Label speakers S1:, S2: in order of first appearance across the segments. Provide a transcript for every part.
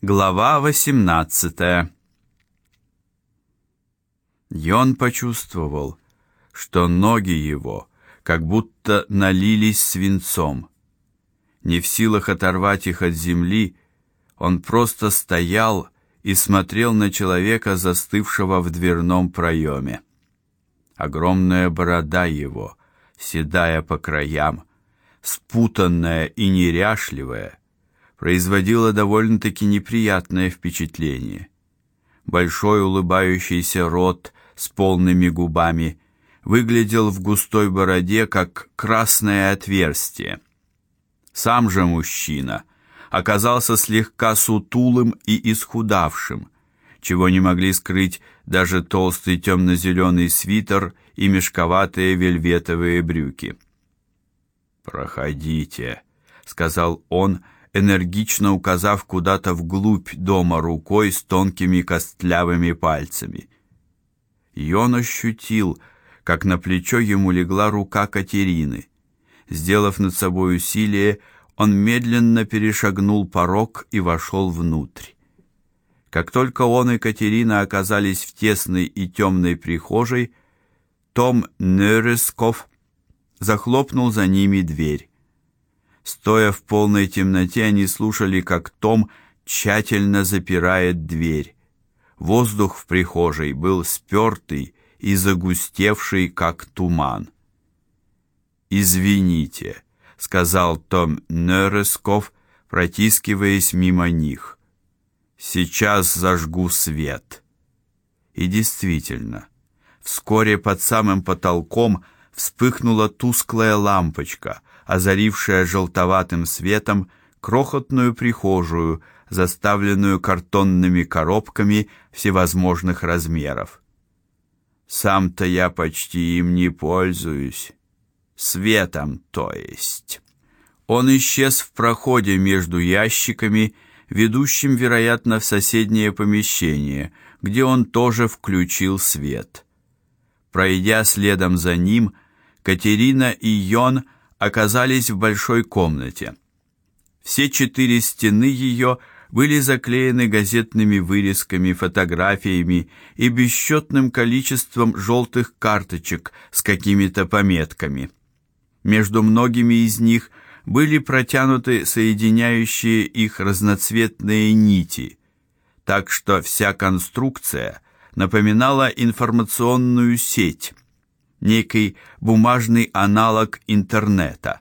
S1: Глава 18. Йон почувствовал, что ноги его как будто налились свинцом. Не в силах оторвать их от земли, он просто стоял и смотрел на человека, застывшего в дверном проеме. Огромная борода его, седая по краям, спутанная и неряшливая, производила довольно-таки неприятное впечатление. Большой улыбающийся рот с полными губами выглядел в густой бороде как красное отверстие. Сам же мужчина оказался слегка сутулым и исхудавшим, чего не могли скрыть даже толстый темно-зеленый свитер и мешковатые вельветовые брюки. «Проходите», — сказал он, — энергично указав куда-то вглубь дома рукой с тонкими костлявыми пальцами. И он ощутил, как на плечо ему легла рука Катерины. Сделав над собой усилие, он медленно перешагнул порог и вошел внутрь. Как только он и Катерина оказались в тесной и темной прихожей, Том Нересков захлопнул за ними дверь. Стоя в полной темноте, они слушали, как Том тщательно запирает дверь. Воздух в прихожей был спертый и загустевший, как туман. «Извините», — сказал Том Нересков, протискиваясь мимо них. «Сейчас зажгу свет». И действительно, вскоре под самым потолком вспыхнула тусклая лампочка — озарившая желтоватым светом крохотную прихожую, заставленную картонными коробками всевозможных размеров. Сам-то я почти им не пользуюсь. Светом, то есть. Он исчез в проходе между ящиками, ведущим, вероятно, в соседнее помещение, где он тоже включил свет. Пройдя следом за ним, Катерина и Йон – оказались в большой комнате. Все четыре стены ее были заклеены газетными вырезками, фотографиями и бесчетным количеством желтых карточек с какими-то пометками. Между многими из них были протянуты соединяющие их разноцветные нити, так что вся конструкция напоминала информационную сеть некий бумажный аналог интернета.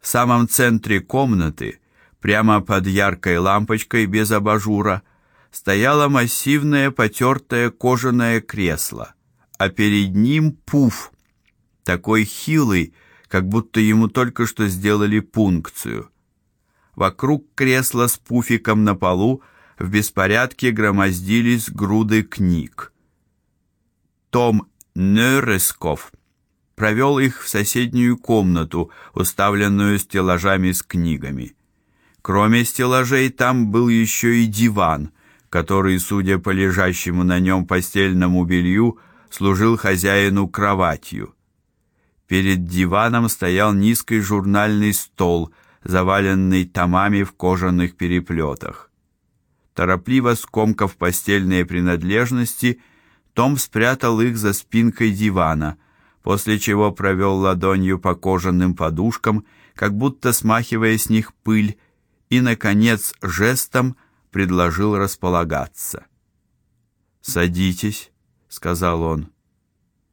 S1: В самом центре комнаты, прямо под яркой лампочкой без абажура, стояло массивное потертое кожаное кресло, а перед ним пуф, такой хилый, как будто ему только что сделали пункцию. Вокруг кресла с пуфиком на полу в беспорядке громоздились груды книг. Том Нересков провел их в соседнюю комнату, уставленную стеллажами с книгами. Кроме стеллажей там был еще и диван, который, судя по лежащему на нем постельному белью, служил хозяину кроватью. Перед диваном стоял низкий журнальный стол, заваленный томами в кожаных переплетах. Торопливо скомкав постельные принадлежности, том спрятал их за спинкой дивана, после чего провел ладонью по кожаным подушкам, как будто смахивая с них пыль, и наконец жестом предложил располагаться. "Садитесь", сказал он.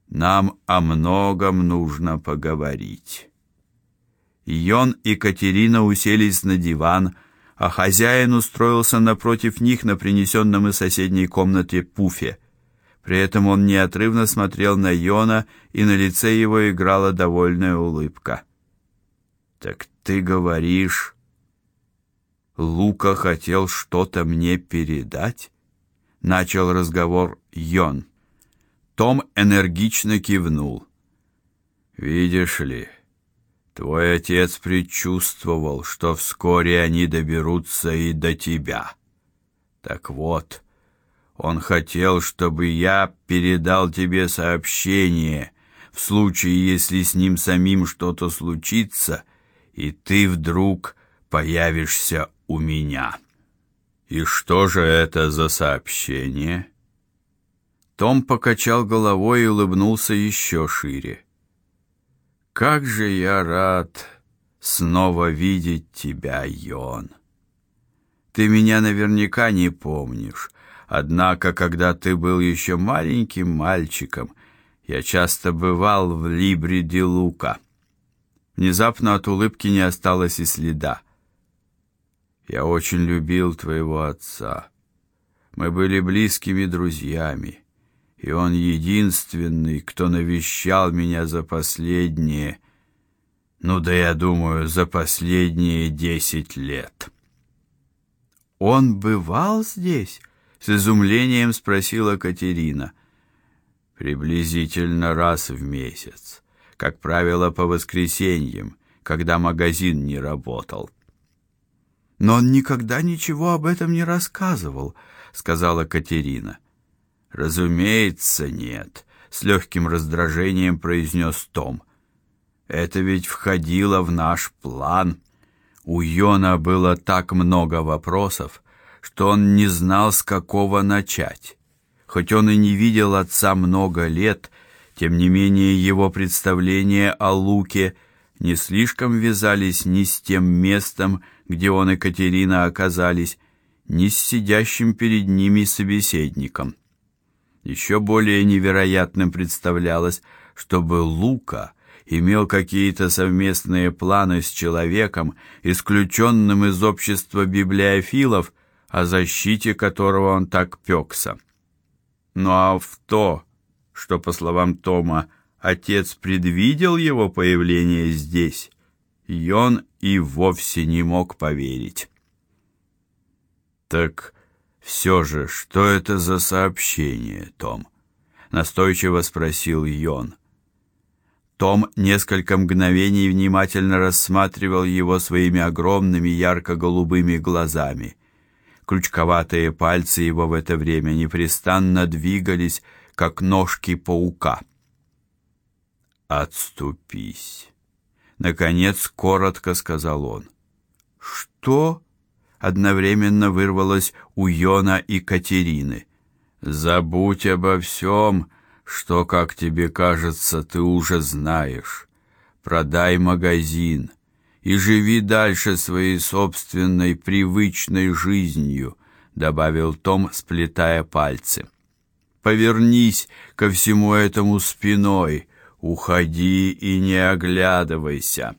S1: "Нам о многом нужно поговорить". Йон и Катерина уселись на диван, а хозяин устроился напротив них на принесенном из соседней комнаты пуфе. При этом он неотрывно смотрел на Йона, и на лице его играла довольная улыбка. Так ты говоришь, Лука хотел что-то мне передать? начал разговор Йон. Том энергично кивнул. Видишь ли, твой отец предчувствовал, что вскоре они доберутся и до тебя. Так вот, он хотел, чтобы я передал тебе сообщение в случае, если с ним самим что-то случится, и ты вдруг появишься у меня. И что же это за сообщение? Том покачал головой и улыбнулся еще шире. Как же я рад снова видеть тебя, Йон. Ты меня наверняка не помнишь. Однако, когда ты был еще маленьким мальчиком, я часто бывал в Либре де Лука. Внезапно от улыбки не осталось и следа. Я очень любил твоего отца. Мы были близкими друзьями, и он единственный, кто навещал меня за последние, ну да я думаю, за последние десять лет. Он бывал здесь? С изумлением спросила Катерина. Приблизительно раз в месяц, как правило, по воскресеньям, когда магазин не работал. Но он никогда ничего об этом не рассказывал, сказала Катерина. Разумеется, нет, с легким раздражением произнес Том. Это ведь входило в наш план. У Йона было так много вопросов, что он не знал, с какого начать. Хоть он и не видел отца много лет, тем не менее его представления о Луке не слишком вязались ни с тем местом, где он и Катерина оказались, ни с сидящим перед ними собеседником. Еще более невероятным представлялось, чтобы Лука имел какие-то совместные планы с человеком, исключенным из общества библиофилов, о защите которого он так пёкся. Ну а в то, что, по словам Тома, отец предвидел его появление здесь, Йон и вовсе не мог поверить. Так все же, что это за сообщение, Том? настойчиво спросил Йон. Том несколько мгновений внимательно рассматривал его своими огромными ярко-голубыми глазами. Крючковатые пальцы его в это время непрестанно двигались, как ножки паука. Отступись, наконец коротко сказал он. Что? одновременно вырвалось у Йона и Катерины. Забудь обо всем, что, как тебе кажется, ты уже знаешь. Продай магазин и живи дальше своей собственной привычной жизнью, добавил Том, сплетая пальцы. Повернись ко всему этому спиной, уходи и не оглядывайся.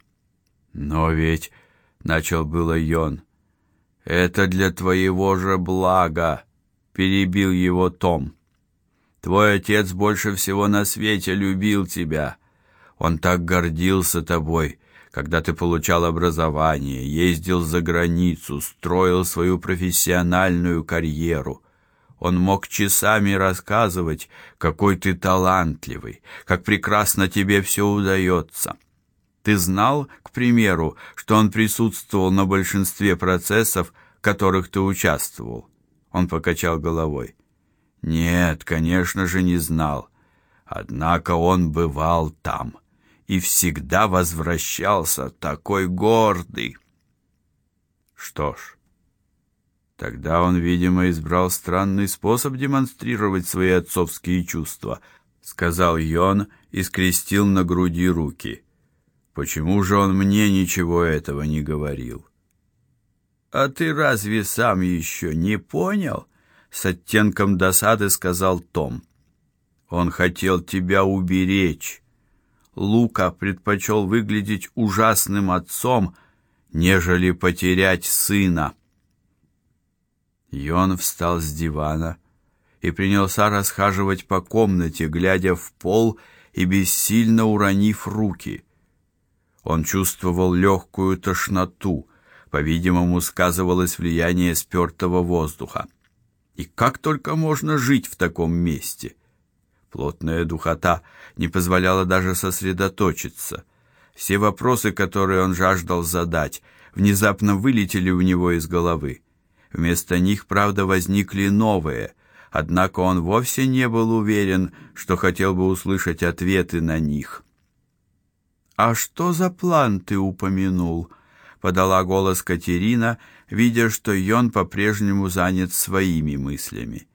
S1: Но ведь начал было Йон. Это для твоего же блага, перебил его Том. Твой отец больше всего на свете любил тебя. Он так гордился тобой когда ты получал образование, ездил за границу, строил свою профессиональную карьеру. Он мог часами рассказывать, какой ты талантливый, как прекрасно тебе все удается. Ты знал, к примеру, что он присутствовал на большинстве процессов, в которых ты участвовал? Он покачал головой. Нет, конечно же, не знал. Однако он бывал там и всегда возвращался такой гордый. Что ж, тогда он, видимо, избрал странный способ демонстрировать свои отцовские чувства, сказал Йон и скрестил на груди руки. Почему же он мне ничего этого не говорил? А ты разве сам еще не понял? с оттенком досады сказал Том. Он хотел тебя уберечь. Лука предпочел выглядеть ужасным отцом, нежели потерять сына. Йон встал с дивана и принялся расхаживать по комнате, глядя в пол и бессильно уронив руки. Он чувствовал легкую тошноту, по-видимому, сказывалось влияние спёртого воздуха. И как только можно жить в таком месте? Плотная духота не позволяла даже сосредоточиться. Все вопросы, которые он жаждал задать, внезапно вылетели у него из головы. Вместо них, правда, возникли новые, однако он вовсе не был уверен, что хотел бы услышать ответы на них. А что за план ты упомянул? подала голос Катерина, видя, что Йон по-прежнему занят своими мыслями.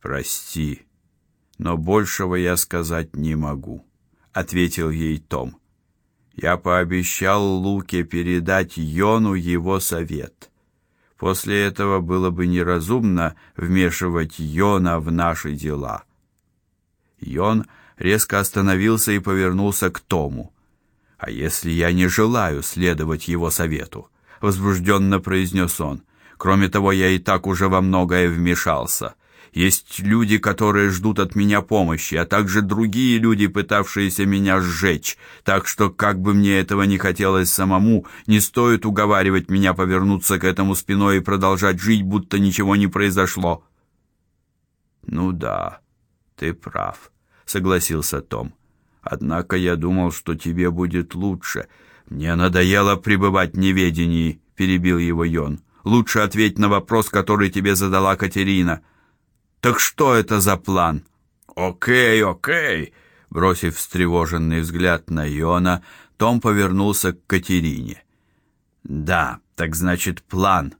S1: Прости, но большего я сказать не могу, ответил ей Том. Я пообещал Луке передать Йону его совет. После этого было бы неразумно вмешивать Йона в наши дела. Йон резко остановился и повернулся к Тому. А если я не желаю следовать его совету? возбужденно произнес он. Кроме того, я и так уже во многое вмешался. Есть люди, которые ждут от меня помощи, а также другие люди, пытавшиеся меня сжечь. Так что, как бы мне этого не хотелось самому, не стоит уговаривать меня повернуться к этому спиной и продолжать жить, будто ничего не произошло. Ну да, ты прав, согласился Том. Однако я думал, что тебе будет лучше. Мне надоело пребывать в неведении, перебил его Йон. Лучше ответь на вопрос, который тебе задала Катерина. Так что это за план? О'кей, о'кей, бросив встревоженный взгляд на Йона, том повернулся к Катерине. Да, так значит, план.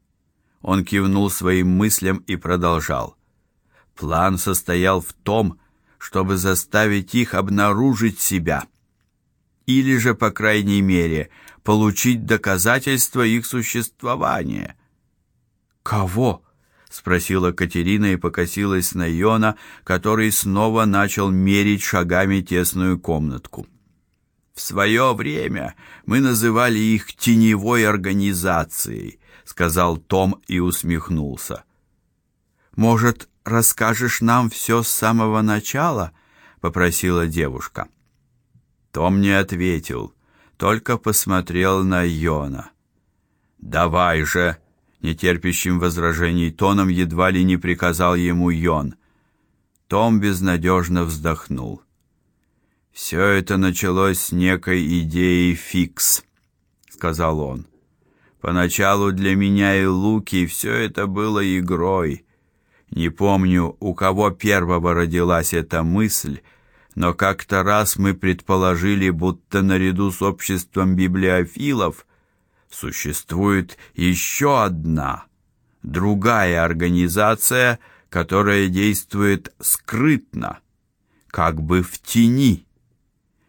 S1: Он кивнул своим мыслям и продолжал. План состоял в том, чтобы заставить их обнаружить себя или же, по крайней мере, получить доказательства их существования. Кого? Спросила Катерина и покосилась на Йона, который снова начал мерить шагами тесную комнатку. В свое время мы называли их теневой организацией, сказал Том и усмехнулся. Может, расскажешь нам все с самого начала?» — попросила девушка. Том не ответил, только посмотрел на Йона. «Давай же!» — нетерпящим возражений тоном едва ли не приказал ему Йон. Том безнадежно вздохнул. «Все это началось с некой идеи фикс», — сказал он. «Поначалу для меня и Луки все это было игрой, не помню, у кого первого родилась эта мысль, но как-то раз мы предположили, будто наряду с обществом библиофилов существует еще одна, другая организация, которая действует скрытно, как бы в тени.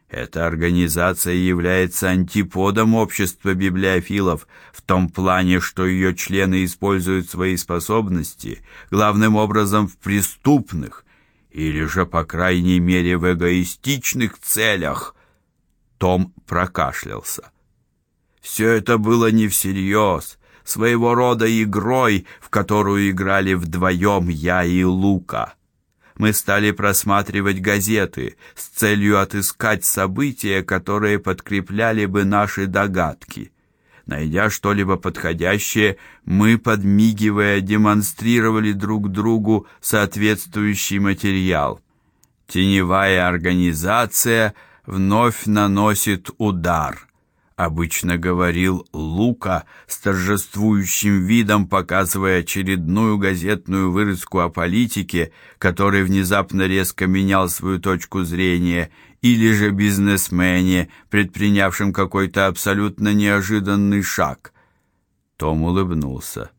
S1: Эта организация является антиподом общества библиофилов в том плане, что ее члены используют свои способности главным образом в преступных или же по крайней мере в эгоистичных целях. Том прокашлялся. Все это было не всерьез, своего рода игрой, в которую играли вдвоем я и Лука мы стали просматривать газеты с целью отыскать события, которые подкрепляли бы наши догадки. Найдя что-либо подходящее, мы, подмигивая, демонстрировали друг другу соответствующий материал. Теневая организация вновь наносит удар обычно говорил Лука с торжествующим видом, показывая очередную газетную вырезку о политике, который внезапно резко менял свою точку зрения, или же бизнесмене, предпринявшем какой-то абсолютно неожиданный шаг. Том улыбнулся.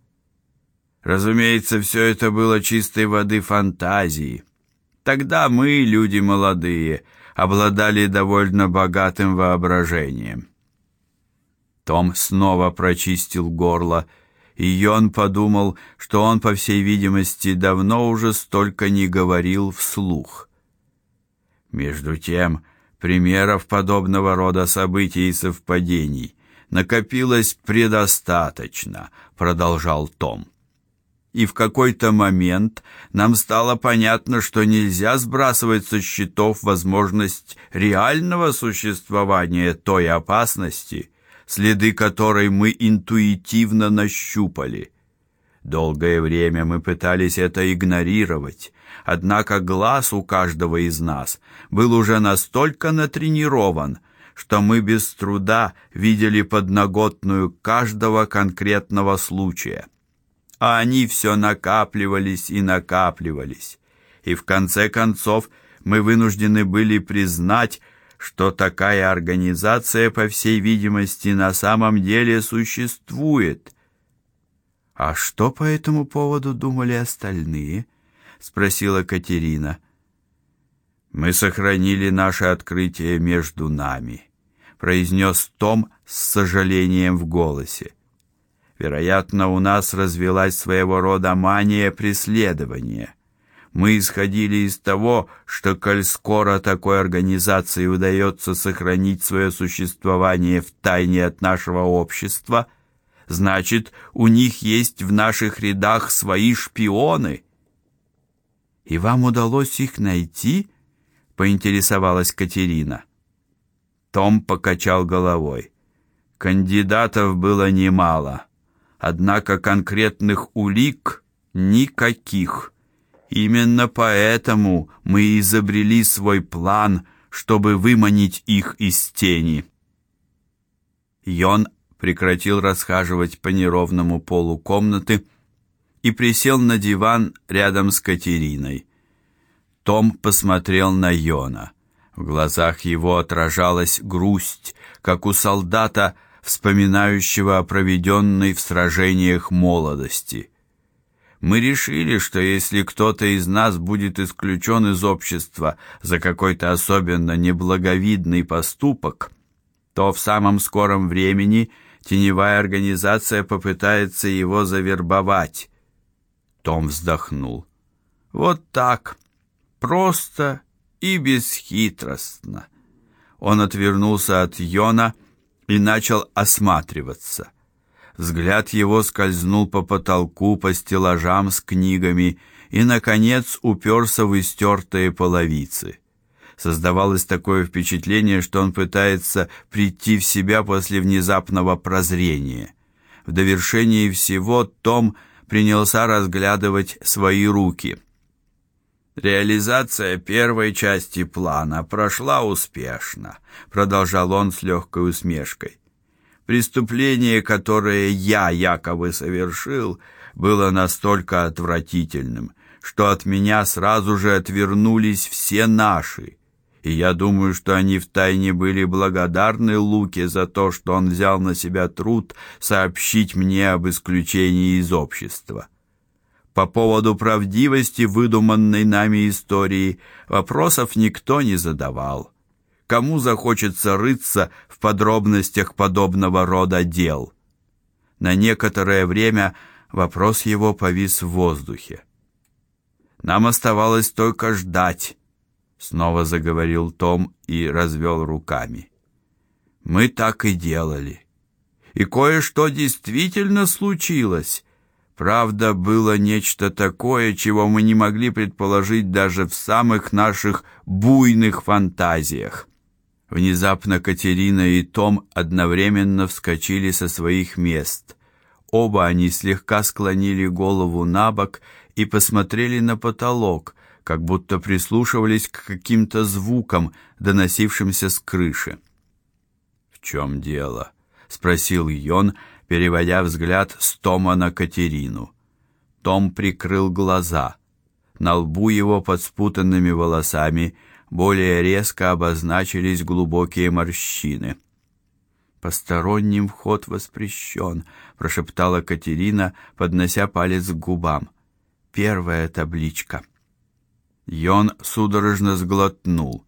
S1: Разумеется, все это было чистой воды фантазией. Тогда мы, люди молодые, обладали довольно богатым воображением. Том снова прочистил горло, и Йон подумал, что он, по всей видимости, давно уже столько не говорил вслух. Между тем, примеров подобного рода событий и совпадений накопилось предостаточно, продолжал Том. И в какой-то момент нам стало понятно, что нельзя сбрасывать со счетов возможность реального существования той опасности, следы которой мы интуитивно нащупали. Долгое время мы пытались это игнорировать, однако глаз у каждого из нас был уже настолько натренирован, что мы без труда видели подноготную каждого конкретного случая. А они все накапливались и накапливались, и в конце концов мы вынуждены были признать, что такая организация, по всей видимости, на самом деле существует. А что по этому поводу думали остальные? спросила Катерина. Мы сохранили наше открытие между нами, произнес Том с сожалением в голосе. Вероятно, у нас развилась своего рода мания преследования. Мы исходили из того, что коль скоро такой организации удается сохранить свое существование в тайне от нашего общества, значит, у них есть в наших рядах свои шпионы. И вам удалось их найти? поинтересовалась Катерина. Том покачал головой. Кандидатов было немало, однако конкретных улик никаких. Именно поэтому мы изобрели свой план, чтобы выманить их из тени. Йон прекратил расхаживать по неровному полу комнаты и присел на диван рядом с Катериной. Том посмотрел на Йона. В глазах его отражалась грусть, как у солдата, вспоминающего о проведенной в сражениях молодости. Мы решили, что если кто-то из нас будет исключен из общества за какой-то особенно неблаговидный поступок, то в самом скором времени теневая организация попытается его завербовать. Том вздохнул. Вот так, просто и бесхитростно. Он отвернулся от Йона и начал осматриваться. Взгляд его скользнул по потолку, по стеллажам с книгами и наконец уперся в истертые половицы. Создавалось такое впечатление, что он пытается прийти в себя после внезапного прозрения. В довершении всего Том принялся разглядывать свои руки. Реализация первой части плана прошла успешно, продолжал он с легкой усмешкой. Преступление, которое я якобы совершил, было настолько отвратительным, что от меня сразу же отвернулись все наши. И я думаю, что они втайне были благодарны Луке за то, что он взял на себя труд сообщить мне об исключении из общества. По поводу правдивости выдуманной нами истории вопросов никто не задавал. Кому захочется рыться в подробностях подобного рода дел? На некоторое время вопрос его повис в воздухе. Нам оставалось только ждать, снова заговорил Том и развел руками. Мы так и делали. И кое-что действительно случилось. Правда, было нечто такое, чего мы не могли предположить даже в самых наших буйных фантазиях. Внезапно Катерина и Том одновременно вскочили со своих мест. Оба они слегка склонили голову набок и посмотрели на потолок, как будто прислушивались к каким-то звукам, доносившимся с крыши. "В чем дело?" спросил Йон, переводя взгляд с Тома на Катерину. Том прикрыл глаза. На лбу его под спутанными волосами более резко обозначились глубокие морщины. Посторонним вход воспрещен», — прошептала Катерина, поднося палец к губам. Первая табличка. Йон судорожно сглотнул,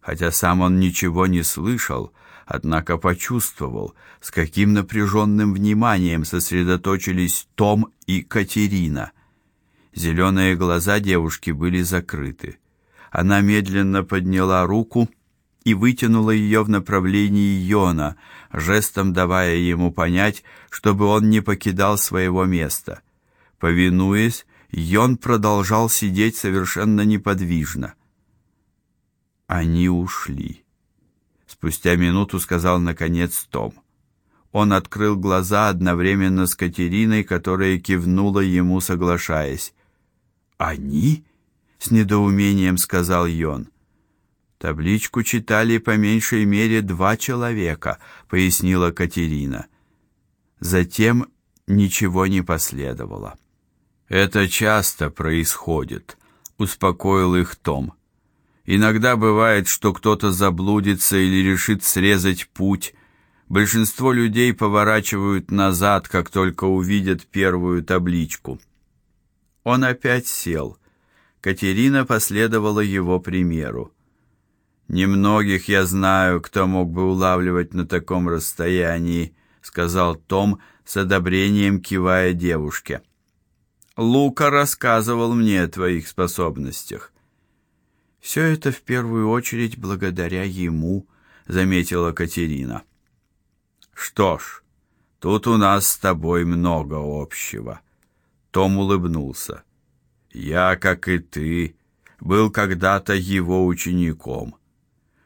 S1: хотя сам он ничего не слышал, однако почувствовал, с каким напряженным вниманием сосредоточились Том и Катерина. Зеленые глаза девушки были закрыты. Она медленно подняла руку и вытянула ее в направлении Йона, жестом давая ему понять, чтобы он не покидал своего места. Повинуясь, Йон продолжал сидеть совершенно неподвижно. Они ушли. Спустя минуту сказал наконец Том. Он открыл глаза одновременно с Катериной, которая кивнула ему, соглашаясь. Они? С недоумением сказал Йон. Табличку читали по меньшей мере два человека, пояснила Катерина. Затем ничего не последовало. Это часто происходит, успокоил их Том. Иногда бывает, что кто-то заблудится или решит срезать путь. Большинство людей поворачивают назад, как только увидят первую табличку. Он опять сел. Катерина последовала его примеру. Немногих я знаю, кто мог бы улавливать на таком расстоянии, сказал Том с одобрением кивая девушке. Лука рассказывал мне о твоих способностях. Все это в первую очередь благодаря ему, заметила Катерина. Что ж, тут у нас с тобой много общего. Том улыбнулся. Я, как и ты, был когда-то его учеником.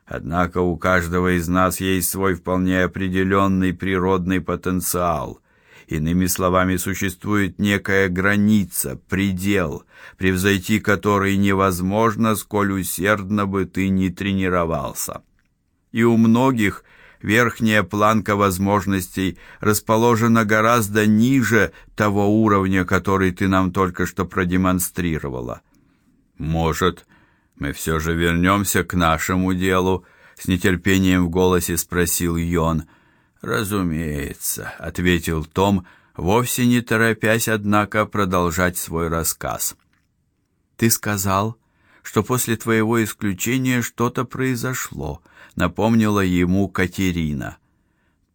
S1: Однако у каждого из нас есть свой вполне определенный природный потенциал. Иными словами, существует некая граница, предел, превзойти который невозможно, сколь усердно бы ты ни тренировался. И у многих верхняя планка возможностей расположена гораздо ниже того уровня, который ты нам только что продемонстрировала. Может, мы все же вернемся к нашему делу? С нетерпением в голосе спросил Йон. Разумеется, ответил Том, вовсе не торопясь, однако, продолжать свой рассказ. Ты сказал, что после твоего исключения что-то произошло, напомнила ему Катерина.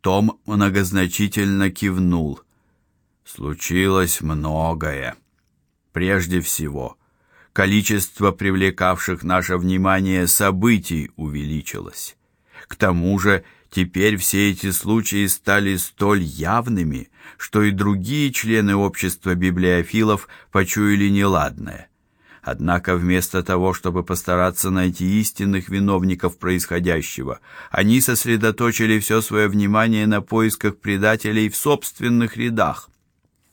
S1: Том многозначительно кивнул. Случилось многое. Прежде всего, количество привлекавших наше внимание событий увеличилось. К тому же, теперь все эти случаи стали столь явными, что и другие члены общества библиофилов почуяли неладное. Однако вместо того, чтобы постараться найти истинных виновников происходящего, они сосредоточили все свое внимание на поисках предателей в собственных рядах.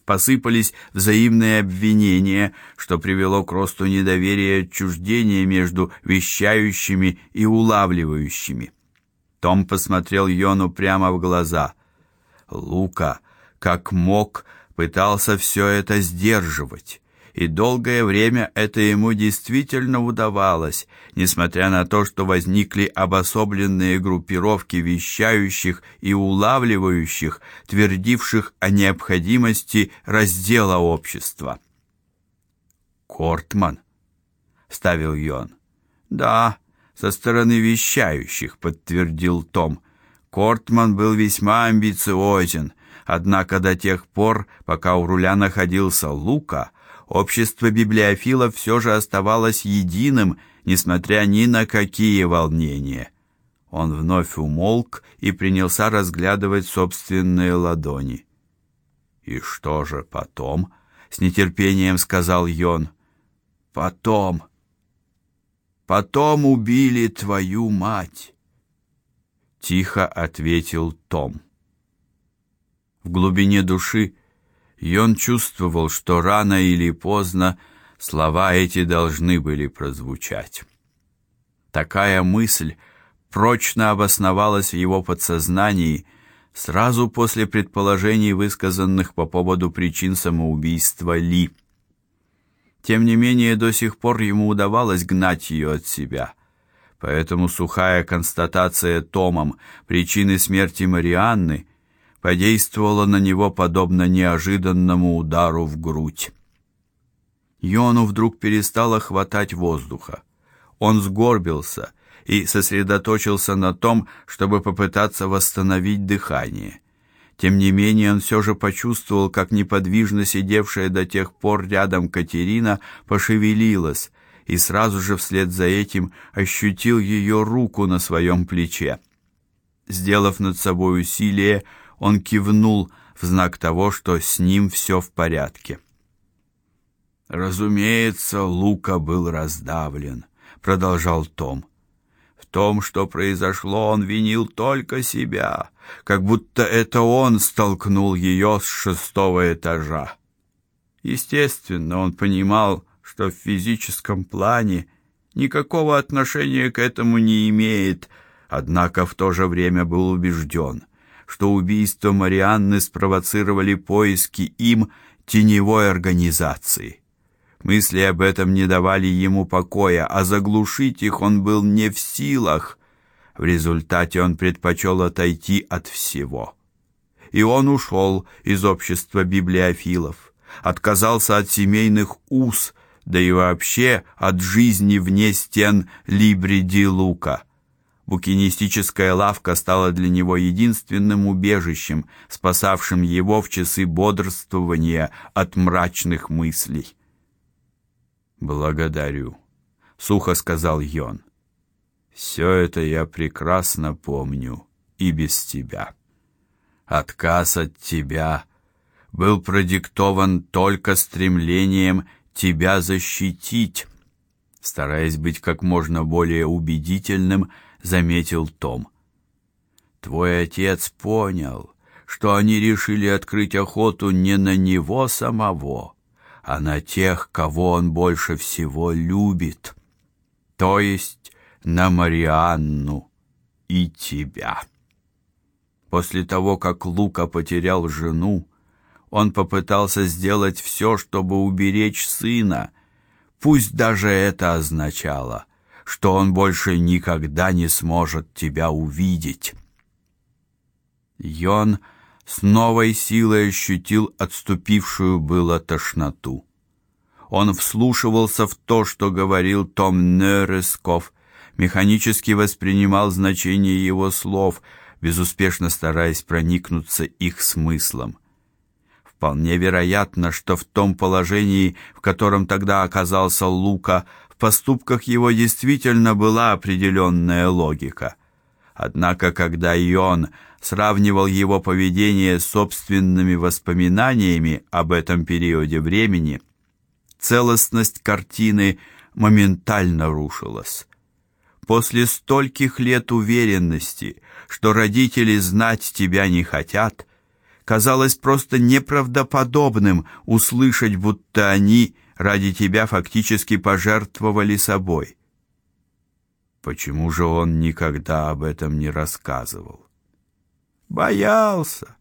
S1: Посыпались взаимные обвинения, что привело к росту недоверия и отчуждения между вещающими и улавливающими. Том посмотрел Йону прямо в глаза. Лука, как мог, пытался все это сдерживать и долгое время это ему действительно удавалось, несмотря на то, что возникли обособленные группировки вещающих и улавливающих, твердивших о необходимости раздела общества. Кортман ставил Йон. Да, со стороны вещающих, подтвердил Том. Кортман был весьма амбициозен, однако до тех пор, пока у руля находился Лука, общество библиофилов все же оставалось единым, несмотря ни на какие волнения. Он вновь умолк и принялся разглядывать собственные ладони. И что же потом? с нетерпением сказал Йон. Потом. Потом убили твою мать, тихо ответил Том. В глубине души и он чувствовал, что рано или поздно слова эти должны были прозвучать. Такая мысль прочно обосновалась в его подсознании сразу после предположений, высказанных по поводу причин самоубийства Ли. Тем не менее, до сих пор ему удавалось гнать ее от себя. Поэтому сухая констатация Томом причины смерти Марианны подействовало на него подобно неожиданному удару в грудь. Йону вдруг перестало хватать воздуха. Он сгорбился и сосредоточился на том, чтобы попытаться восстановить дыхание. Тем не менее, он все же почувствовал, как неподвижно сидевшая до тех пор рядом Катерина пошевелилась, и сразу же вслед за этим ощутил ее руку на своем плече. Сделав над собой усилие, он кивнул в знак того, что с ним все в порядке. Разумеется, Лука был раздавлен, продолжал Том. В том, что произошло, он винил только себя, как будто это он столкнул ее с шестого этажа. Естественно, он понимал, что в физическом плане никакого отношения к этому не имеет, однако в то же время был убежден — что убийство Марианны спровоцировали поиски им теневой организации. Мысли об этом не давали ему покоя, а заглушить их он был не в силах. В результате он предпочел отойти от всего. И он ушел из общества библиофилов, отказался от семейных уз, да и вообще от жизни вне стен Либриди Лука. Букинистическая лавка стала для него единственным убежищем, спасавшим его в часы бодрствования от мрачных мыслей. Благодарю, сухо сказал Йон. Все это я прекрасно помню и без тебя. Отказ от тебя был продиктован только стремлением тебя защитить. Стараясь быть как можно более убедительным, заметил Том. Твой отец понял, что они решили открыть охоту не на него самого, а на тех, кого он больше всего любит, то есть на Марианну и тебя. После того, как Лука потерял жену, он попытался сделать все, чтобы уберечь сына, пусть даже это означало, что он больше никогда не сможет тебя увидеть. Йон с новой силой ощутил отступившую было тошноту. Он вслушивался в то, что говорил Том Нересков, механически воспринимал значение его слов, безуспешно стараясь проникнуться их смыслом. Вполне вероятно, что в том положении, в котором тогда оказался Лука, в поступках его действительно была определенная логика. Однако, когда Ион сравнивал его поведение с собственными воспоминаниями об этом периоде времени, целостность картины моментально рушилась. После стольких лет уверенности, что родители знать тебя не хотят, казалось просто неправдоподобным услышать, будто они ради тебя фактически пожертвовали собой. Почему же он никогда об этом не рассказывал? Боялся.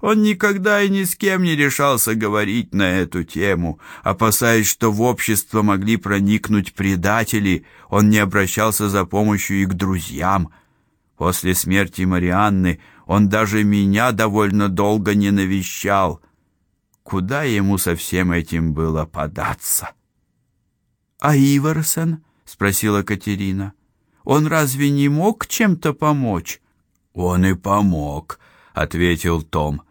S1: Он никогда и ни с кем не решался говорить на эту тему, опасаясь, что в общество могли проникнуть предатели. Он не обращался за помощью и к друзьям. После смерти Марианны он даже меня довольно долго не навещал. Куда ему со всем этим было податься? А Иверсон, спросила Катерина. Он разве не мог чем-то помочь? Он и помог, ответил Том.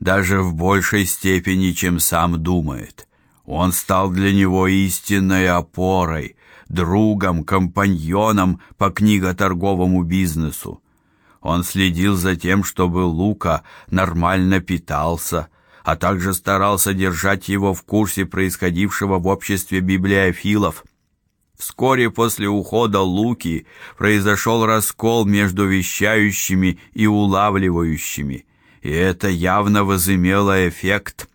S1: Даже в большей степени, чем сам думает. Он стал для него истинной опорой, другом, компаньоном по книготорговому бизнесу. Он следил за тем, чтобы Лука нормально питался, а также старался держать его в курсе происходившего в обществе библиофилов. Вскоре после ухода Луки произошел раскол между вещающими и улавливающими, и это явно возымело эффект.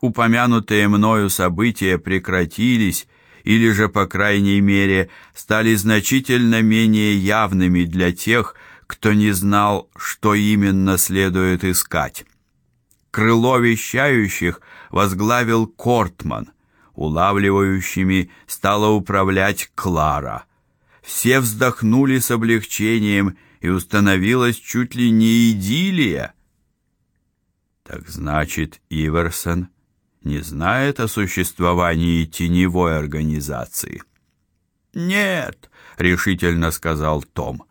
S1: Упомянутые мною события прекратились, или же, по крайней мере, стали значительно менее явными для тех, кто не знал, что именно следует искать. Крыло вещающих возглавил Кортман, улавливающими стала управлять Клара. Все вздохнули с облегчением, и установилась чуть ли не идиллия. Так значит, Иверсон не знает о существовании теневой организации. Нет, решительно сказал Том.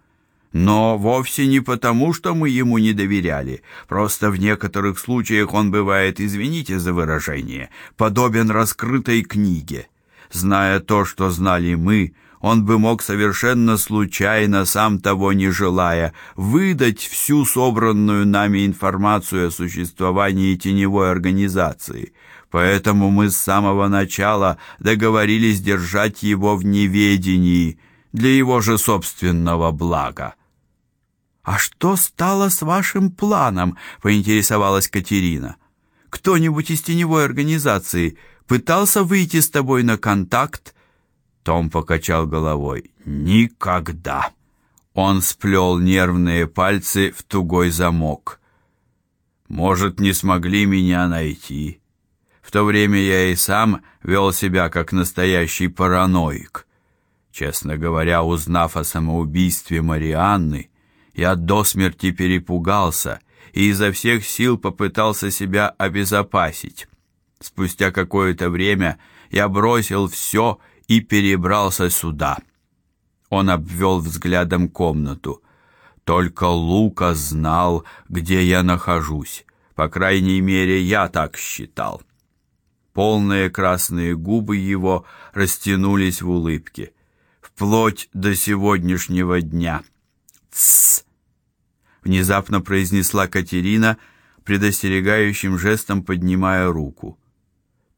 S1: Но вовсе не потому, что мы ему не доверяли. Просто в некоторых случаях он бывает, извините за выражение, подобен раскрытой книге. Зная то, что знали мы, он бы мог совершенно случайно, сам того не желая, выдать всю собранную нами информацию о существовании теневой организации. Поэтому мы с самого начала договорились держать его в неведении для его же собственного блага. А что стало с вашим планом? поинтересовалась Катерина. Кто-нибудь из теневой организации пытался выйти с тобой на контакт? Том покачал головой. Никогда. Он сплел нервные пальцы в тугой замок. Может, не смогли меня найти. В то время я и сам вел себя как настоящий параноик. Честно говоря, узнав о самоубийстве Марианны, я до смерти перепугался и изо всех сил попытался себя обезопасить. Спустя какое-то время я бросил все и перебрался сюда. Он обвел взглядом комнату. Только Лука знал, где я нахожусь. По крайней мере, я так считал. Полные красные губы его растянулись в улыбке, вплоть до сегодняшнего дня. Тсс, внезапно произнесла Катерина, предостерегающим жестом поднимая руку.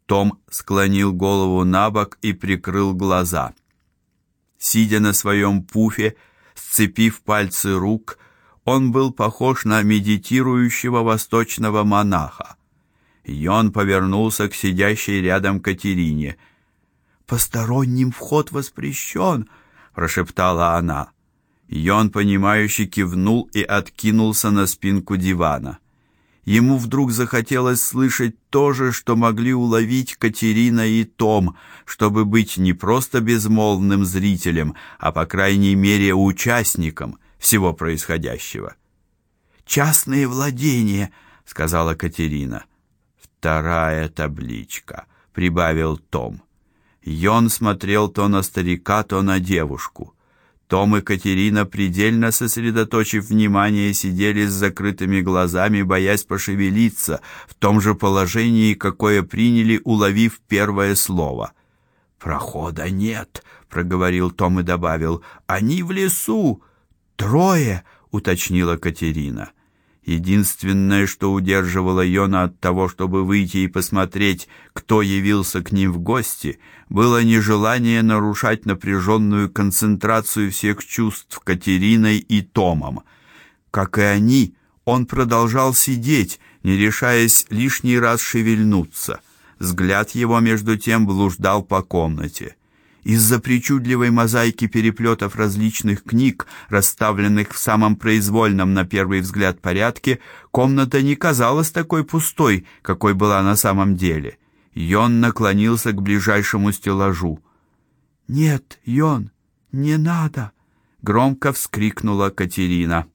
S1: Том склонил голову набок и прикрыл глаза. Сидя на своем пуфе, сцепив пальцы рук, он был похож на медитирующего восточного монаха. Йон повернулся к сидящей рядом Катерине. «Посторонним вход воспрещен», — прошептала она. Йон, понимающе кивнул и откинулся на спинку дивана. Ему вдруг захотелось слышать то же, что могли уловить Катерина и Том, чтобы быть не просто безмолвным зрителем, а по крайней мере участником всего происходящего. «Частные владения», — сказала Катерина. «Вторая табличка», — прибавил Том. Йон смотрел то на старика, то на девушку. Том и Катерина, предельно сосредоточив внимание, сидели с закрытыми глазами, боясь пошевелиться, в том же положении, какое приняли, уловив первое слово. «Прохода нет», — проговорил Том и добавил, — «они в лесу». «Трое», — уточнила Катерина. Единственное, что удерживало Йона от того, чтобы выйти и посмотреть, кто явился к ним в гости, было нежелание нарушать напряженную концентрацию всех чувств Катериной и Томом. Как и они, он продолжал сидеть, не решаясь лишний раз шевельнуться. Взгляд его между тем блуждал по комнате. Из-за причудливой мозаики переплетов различных книг, расставленных в самом произвольном на первый взгляд порядке, комната не казалась такой пустой, какой была на самом деле. Йон наклонился к ближайшему стеллажу. "Нет, Йон, не надо", громко вскрикнула Катерина.